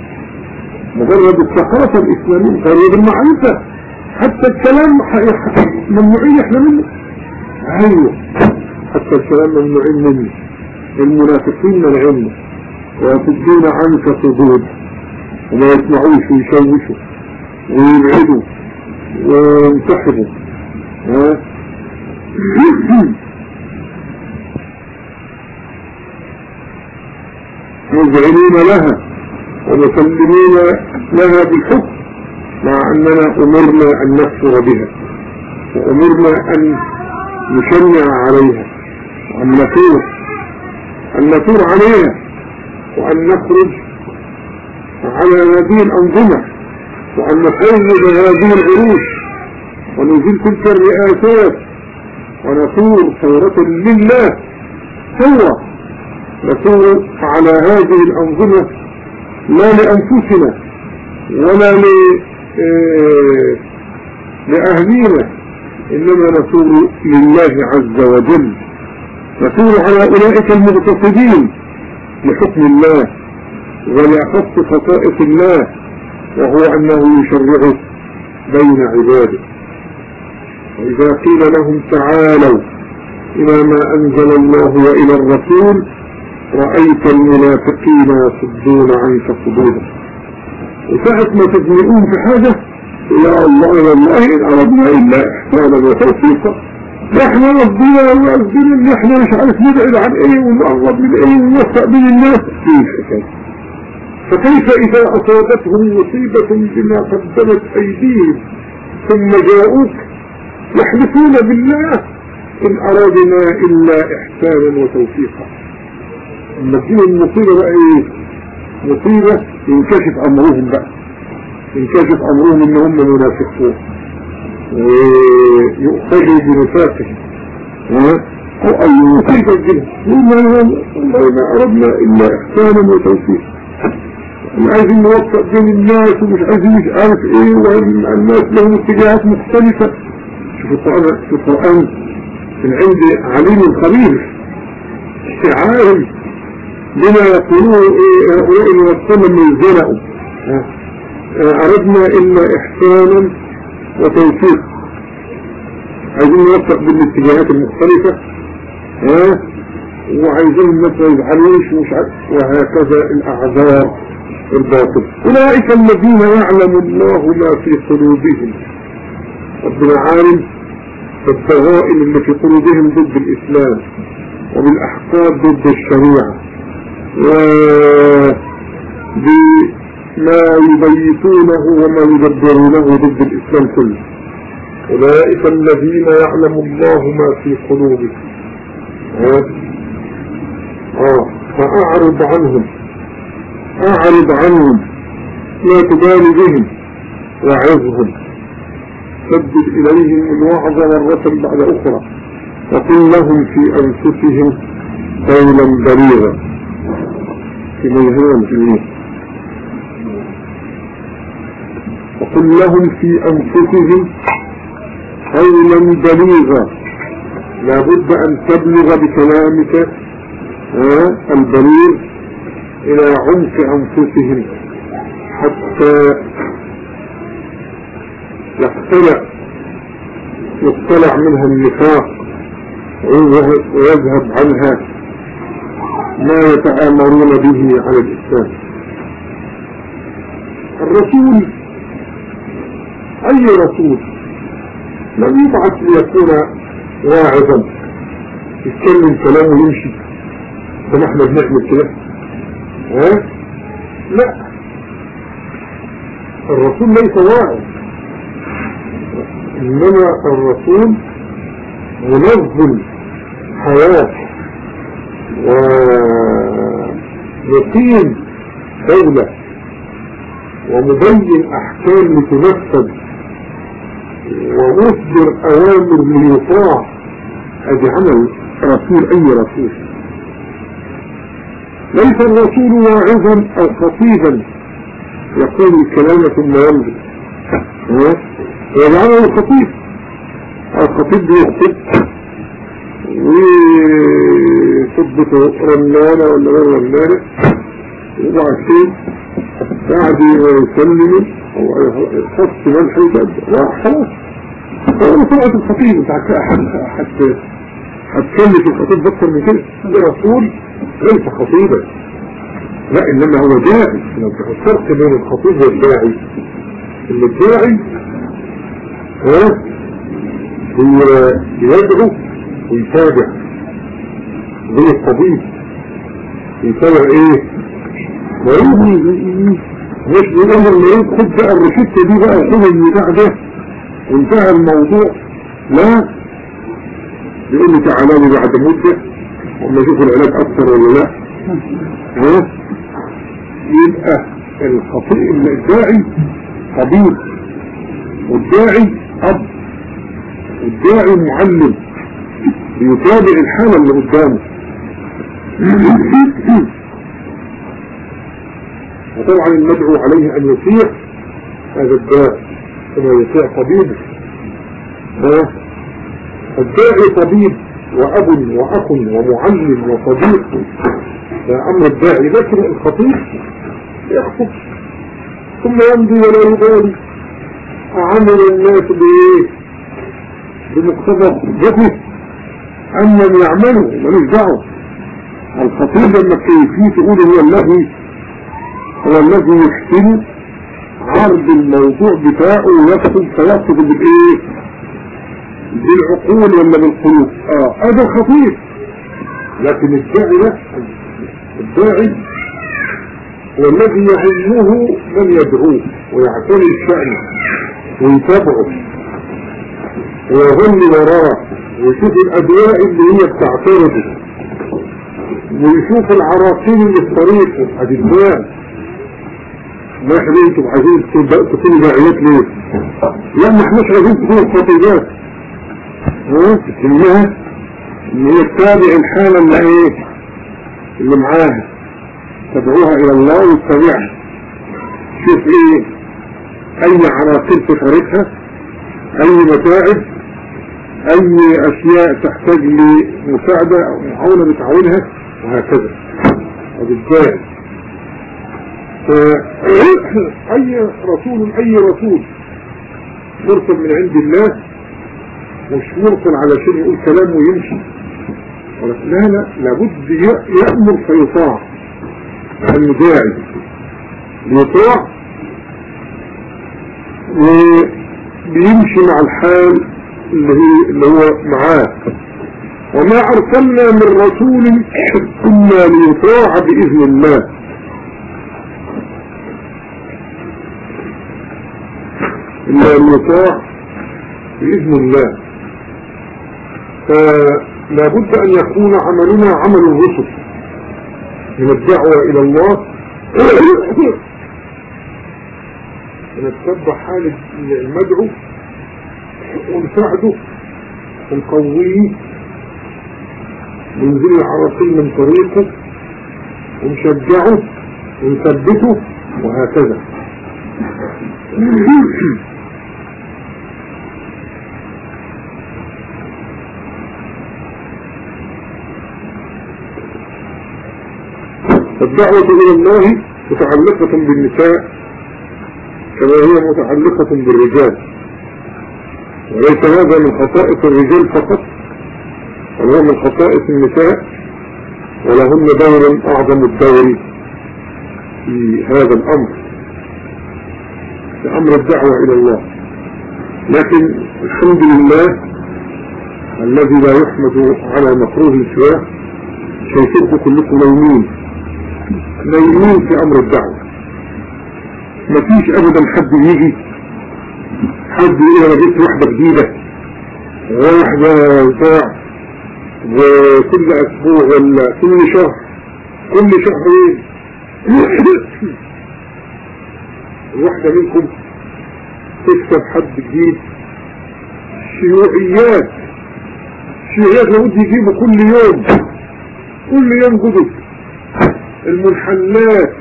A: مجرد الثقافة الإسلامية غير المعرفة. حتى الكلام ممنوعين إحنا منه. أيوه حتى الكلام ممنوعين منه. المنافقين العلم ويصدون عنك صدود وما يسمعوش ويشوشوا ويبعدوا وينسحبوا مذعنين لها ومسلمين لها بالحكم مع أننا أمرنا أن نكفر بها وأمرنا أن نشنع عليها وأن نثور أن نثور عليها وأن نخرج على هذه الأنظمة وأن نحول هذه العروش ونزيل تلك الرئاسات ونثور ثورة لله ثورة نثور على هذه الأنظمة لا لأنفسنا ولا. آه، لأهلينا إنما نثور لله عز وجل نثور على أولئك المغتصبين لحكم الله ولأخص خصائص الله وهو أنه يشرع بين عباده. وإذا قيل لهم تعالوا إلى ما أنزل الله وإلى الرسول رأيت المنافقين يصدون عنك صدودا وساعة ما تزنئون في حاجة يا الله والله إن أردنا إلا إحسانا وتوفيقا. نحن ربنا وقصدنا إن إحنا مش عارف نبعد عن إيه ونقرب من إيه ونوفق بين الناس. كيف حكاية فكيف إذا أصابتهم مصيبة بما قدمت أيديهم؟ ثم جاءوك يحلفون بالله إن أرادنا إلا إحسانا وتوفيقا. لما تجيب المصيبة بقى إيه؟ مصيبة ينكشف أمرهم بقى. ينكشف أمرهم إن هم منافقون. ويؤخذوا بنفاقهم أو أي مصيبة كده والله ما أردنا إلا إحسانا وتوفيقا عايزين نوفق بين الناس ومش عايزين مش عارف إيه والناس لهم اتجاهات مختلفة؟ شوف القرآن. في القرآن. من عند عليم خبير. عالم بما يقولون إيه هؤلاء المنصمم من زرعوا أردنا إلا إحسانا وتوفيق عايزين نوفق بين الاتجاهات المختلفة ها؟ وعايزين ما يزعلوش ومش وهكذا الأعذار الباطل أولئك الذين يعلم الله ما في قلوبهم. ربنا عالم الضغائن اللي في قلوبهم ضد الإسلام وبالأحقاد ضد الشريعة. وبما يبيتونه وما يدبرونه ضد الإسلام كله. أولئك الذين يعلم الله ما في قلوبهم. آه. فأعرض عنهم. أعرض عنهم. لا تبالي بهم. وعظهم سدد إليهم الوعظ مرة بعد أخرى. وقل لهم في أنفسهم قولا بليغا. في ميهان في وقل لهم في أنفسهم قولا بليغا لابد أن تبلغ بكلامك البليغ إلى عمق أنفسهم حتى يقتلع يقتلع منها النفاق ويذهب عنها ما يتآمرون به على الإسلام. الرسول أي رسول لم يبعث ليكون واعظا؟ يتكلم كلامه يمشي. كما إحنا بنعمل كده. ها؟ لا. الرسول ليس واعظ إنما الرسول منظم حياة ويقيم دولة ومبين أحكام لتنفذ ومصدر أوامر ليطاع ادي عمل رسول أي رسول. ليس الرسول واعظا أو خطيبا. يقول الكلام ثم يمضي ويجعله الخطيب الخطيب بيخطب وصبته رنانة ولا غير رنانة وبعدين بعد يسلم أو يخص ملح يبدأ خلاص هو سرعة الخطيب حتى هتكلف الخطيب أكتر من كده. الرسول ليس خطيبا لا إنما هو داعي. تفكرت بين الخطيب والداعي إن الداعي ها هو يدعو ويتابع زي الطبيب يتابع إيه؟ مش بيقول المريض خد بقى الروشته دي بقى خد البتاع ده. وانتهى الموضوع. لا. يقول لي بعد مده وما أشوف العلاج أكثر ولا لا. ها؟ يبقى الخطيء الداعي طبيب والداعي أب. والداعي معلم. يتابع الحالة اللي قدامه. وطبعا المدعو عليه أن يطيع هذا الداعي كما يطيع طبيبه الداعي طبيب وأب وأخ ومعلم وصديق. أمر الداعي لكن الخطيب يخطب. ثم يمضي ولا يبالي. عمل الناس بإيه؟ بمقتضى خطبته أما يعملوا ملوش دعوة. الخطيب لما كيفيه تقول هو الذي هو الذي يحسن عرض الموضوع بتاعه ويكتب فيكتب بالايه بالعقول ولا بالقلوب. آه هذا خطير. لكن الداعي ده الداعي هو الذي يعلمه من يدعوه ويعتني الشأن ويتابعه ويظل وراه ويشوف الأدواء اللي هي بتعترضه ويشوف العراقيل اللي في طريقه أدباء. ما أنتوا عايزين تكونوا داعيات ليه؟ لا ما احناش عايزين تكونوا خطيبات. ها؟ تسميها إن هي تتابع الحالة اللي إيه اللي معاها. تدعوها إلى الله وتتابعها. شوف إيه أي عراقيل في أي متاعب أي أشياء تحتاج لمساعدة أو معاونة بتعاونها وهكذا. وبالتالي فأي رسول أي رسول مرسل من عند الله مش مرسل علشان يقول كلام ويمشي؟ لا لا لابد يأمر فيطاع. لأنه داعي يطاع وبيمشي مع الحال اللي, اللي هو معاه. وما أرسلنا من رسول إلا ليطاع بإذن الله. إلا ليطاع بإذن الله. فلا بد أن يكون عملنا عمل الرسل. من الدعوة إلى الله. ونتبع حال المدعو ونساعده ونقويه وننزل العراقيل من طريقه. ونشجعه ونثبته وهكذا. الدعوة إلى الله متعلقة بالنساء كما هي متعلقة بالرجال. وليس هذا من خصائص الرجال فقط وهو من خصائص النساء ولهن دور أعظم الدور في هذا الأمر في أمر الدعوة إلى الله. لكن الحمد لله الذي لا يحمد على مكروه سواه شايفكم كلكم نايمين نايمين في أمر الدعوة. مفيش أبدا حد يجي حد يقول أنا جبت واحدة جديدة واحدة بتاع وكل أسبوع ولا كل شهر كل شهرين واحدة منكم تكسب حد جديد. شيوعيات. شيوعيات لابد يجيبوا كل يوم. كل يوم جدد. المنحلات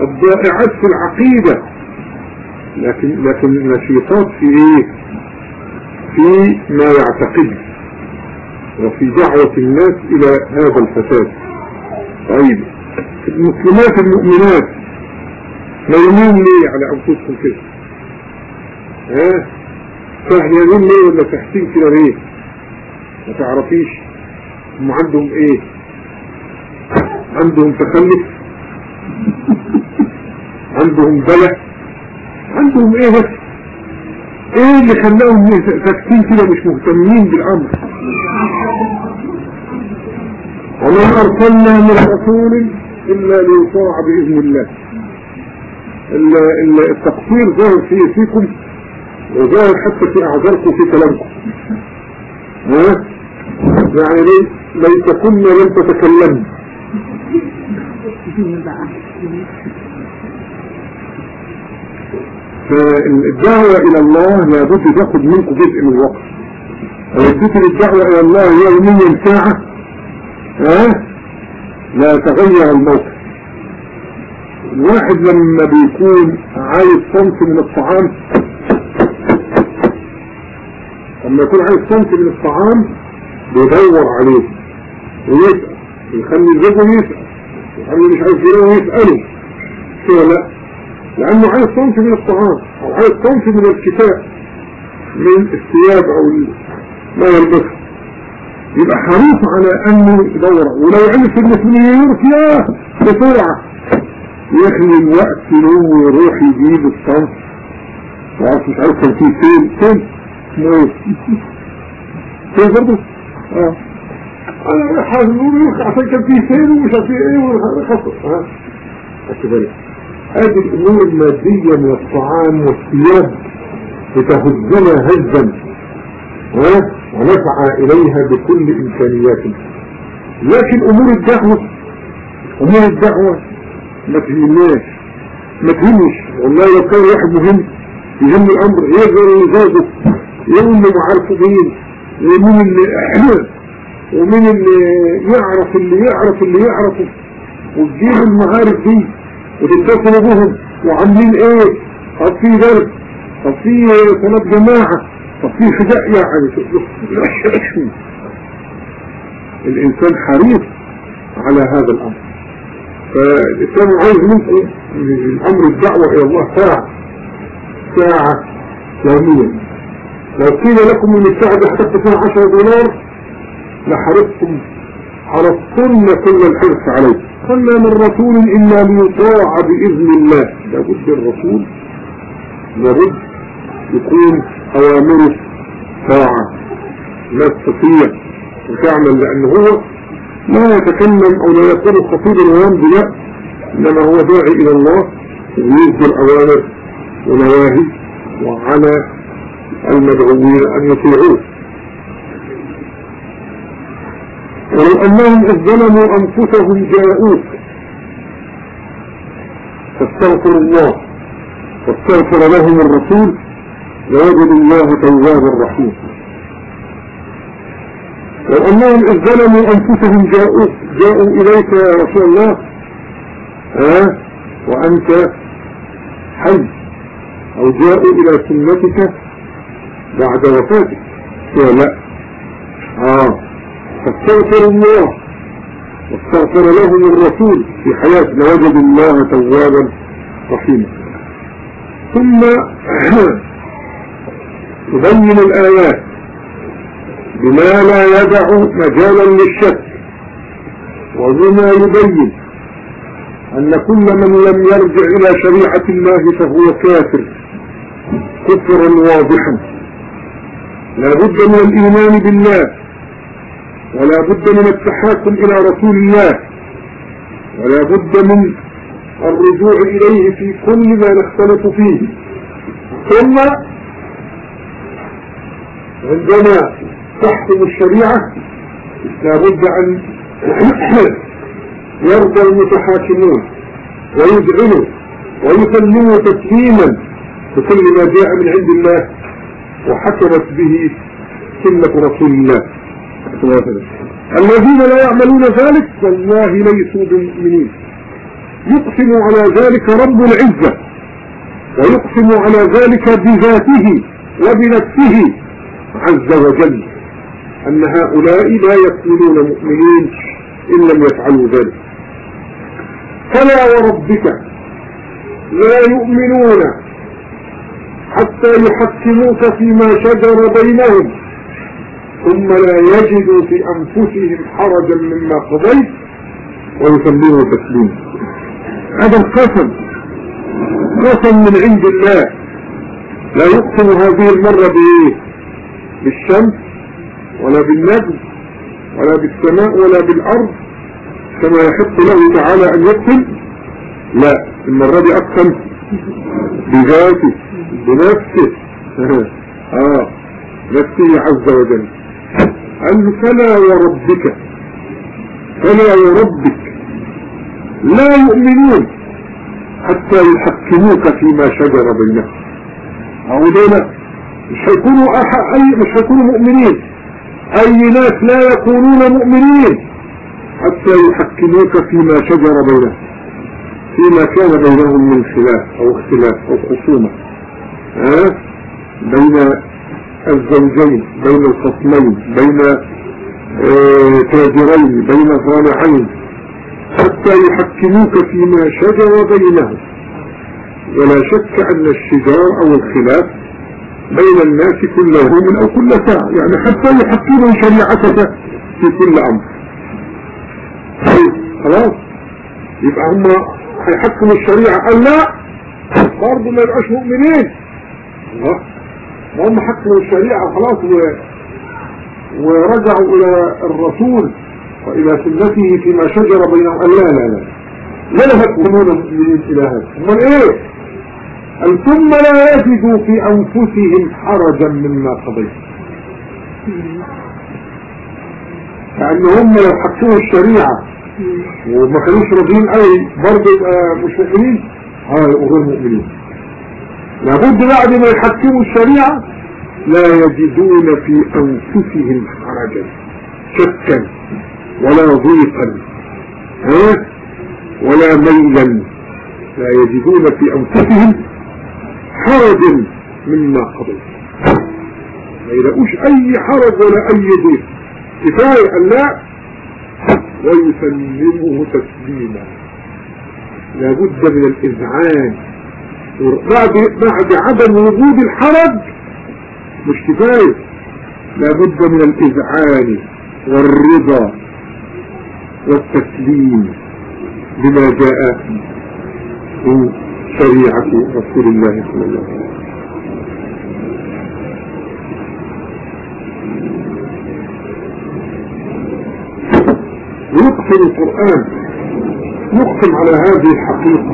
A: الضائعات في العقيدة. لكن لكن النشيطات في إيه؟ في ما يعتقده وفي دعوة الناس إلى هذا الفساد. طيب المسلمات المؤمنات نايمين ليه على انفسكم كده؟ ها؟ فاهمين ليه ولا تحسين كده ليه؟ ما تعرفيش. هم عندهم إيه؟ عندهم تخلف عندهم بلد عندهم إيه بس؟ إيه اللي خلاهم ساكتين كده مش مهتمين بالأمر؟ وما أرسلنا من رسول إلا ليطاع بإذن الله. التقصير ظاهر فيه فيكم وظاهر حتى في أعذاركم في كلامكم. ها؟ يعني ليه؟ ليتكن لم فالدعوة إلى الله لابد تاخد منكم جزء من الوقت. ويديك الدعوة إلى الله يوميا ساعة ها؟ لا تغير الموقف الواحد لما بيكون عايز صنف من الطعام لما يكون عايز صنف من الطعام بيدور عليه. ويسأل يخلي الرجل يسأل يخلي مش عايز يلاقيه يسأله كده لا. لأنه عايز صنف من الطعام أو عايز صنف من الكتاب من الثياب أو ما يلبسه يبقى حريص على أنه يدور. ولو عرف إن في نيويورك ياه بسرعة. يخلي الوقت له ويروح يجيب الصنف وعارف مش عارف كان فيه فين؟ فين؟ فين برضه؟ آه. حاسس عشان كان فيه فين ومش عارف إيه وخطر ها؟ بالك هذه الأمور المادية من الطعام والثياب بتهزنا هزا. ها؟ ونسعى إليها بكل امكانياتنا لكن أمور الدعوة أمور الدعوة ما تهمناش. ما تهمش. والله لو كان واحد مهم يهم الأمر يقدر يزاده. يقول له عارفه مين. اللي ومين اللي يعرف اللي يعرف اللي يعرفه وتجيب المعارف دي وتتصلوا بهم وعاملين إيه؟ طب في درس طب في صلاة جماعة طب في فداء يعني الإنسان حريص على هذا الأمر. فالإسلام عايز منك إيه الأمر الدعوة إلى الله ساعة ساعة يوميا. لو قيل لكم من الساعة احتجت فيها 10 دولار لحرصتم حرصتن كل الحرص عليه قلنا من رسول إلا ليطاع بإذن الله. لابد الرسول لابد يكون أوامره طاعة لا تستطيع وتعمل لأن هو لا يتكلم أو لا يكون خطيبا ويمضي لا إنما هو داعي إلى الله. ويصدر أوامر ونواهي وعلى المدعوين أن يطيعوه. ولو أنهم إذ ظلموا أنفسهم جاءوك فاستغفر الله واستغفر لهم الرسول لوجدوا الله توابا رحيما. لو أنهم إذ ظلموا أنفسهم جاءوك جاءوا إليك يا رسول الله ها وأنت حي أو جاءوا إلى سنتك بعد وفاتك. لا. آه. فاستغفر الله واستغفر لهم الرسول في حياة لوجد الله توابا رحيما. ثم يبين الآيات بما لا يدع مجالا للشك وبما يبين أن كل من لم يرجع إلى شريعة الله فهو كافر كفرا واضحا. لا بد من الإيمان بالله ولا بد من التحاكم إلى رسول الله. ولا بد من الرجوع إليه في كل ما نختلف فيه. ثم عندما تحكم الشريعة لا بد أن يرضى المتحاكمون ويذعنوا ويسلموا تسليما بكل ما جاء من عند الله وحكمت به سنة رسول الله. الذين لا يعملون ذلك والله ليسوا بمؤمنين يقسم على ذلك رب العزة ويقسم على ذلك بذاته وبنفسه عز وجل أن هؤلاء لا يكونون مؤمنين إن لم يفعلوا ذلك. فلا وربك لا يؤمنون حتى يحكموك فيما شجر بينهم. ثم لا يجدوا في أنفسهم حرجا مما قضيت ويسلموا تسليما هذا القسم قسم من عند الله. لا يقسم هذه المرة بإيه بالشمس ولا بالنجم ولا بالسماء ولا بالأرض كما يحق له تعالى أن يقسم. لا المرة دي أقسم بذاته بنفسه. آه نفسه عز وجل. قال فلا وربك فلا وربك لا يؤمنون حتى يحكموك فيما شجر بينهم. هؤلاء مش هيكونوا أي مش هيكونوا مؤمنين. أي ناس لا يكونون مؤمنين حتى يحكموك فيما شجر بينهم فيما كان بينهم من خلاف أو اختلاف أو خصومة. ها؟ بين الزوجين بين الخصمين بين آه، تاجرين بين صالحين حتى يحكموك فيما شجر بينهم. ولا شك أن الشجار أو الخلاف بين الناس كل يوم أو كل ساعة. يعني حتى يحكموا شريعتك في كل أمر. طيب خلاص؟ يبقى هم هيحكموا الشريعة قال لا؟ برضه ما يبقاش مؤمنين. الله. هم حكموا الشريعة خلاص و... ورجعوا إلى الرسول وإلى سنته فيما شجر بينهم. قال لا لا لا. لا تكونون مؤمنين إلى هذا أمال إيه؟ قال ثم لا يجدوا في أنفسهم حرجا مما قضيت. لأن هم لو حكموا الشريعة وما كانوش راضيين قوي برضه يبقى مش مؤمنين. آه يبقوا غير مؤمنين. لابد بعد ما يحكموا الشريعة لا يجدون في أنفسهم حرجا شكا ولا ضيقا ها؟ ولا ميلا. لا يجدون في أنفسهم حرجا مما قضيت ما يلاقوش أي حرج ولا أي ضيق. كفاية أن لا ويسلمه تسليما. لابد من الإذعان. بعد, بعد عدم وجود الحرج مش كفاية لابد من الإذعان والرضا والتسليم بما جاء من شريعة رسول الله صلى الله عليه وسلم. يقسم القرآن يقسم على هذه الحقيقة.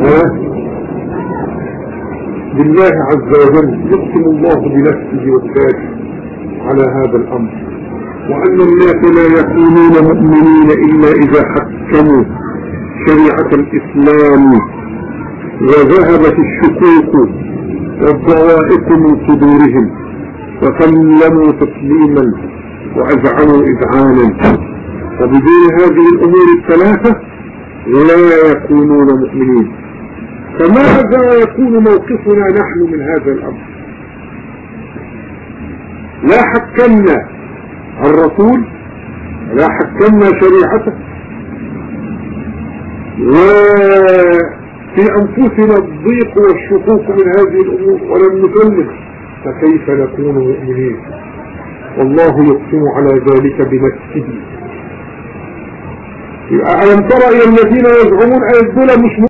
A: ها؟ بالله عز وجل يقسم الله بنفسه وبذاته على هذا الأمر. وأن الناس لا يكونون مؤمنين إلا إذا حكموا شريعة الإسلام. وذهبت الشكوك والضوائق من صدورهم. وسلموا تسليما وأذعنوا إذعانا. وبدون هذه الأمور الثلاثة لا يكونون مؤمنين. فماذا يكون موقفنا نحن من هذا الأمر؟ لا حكمنا الرسول لا حكمنا شريعته وفي أنفسنا الضيق والشكوك من هذه الأمور ولم نسلم فكيف نكون مؤمنين؟ والله يقسم على ذلك بنفسه. ألم ترى إلى الذين يزعمون أن الدولة مش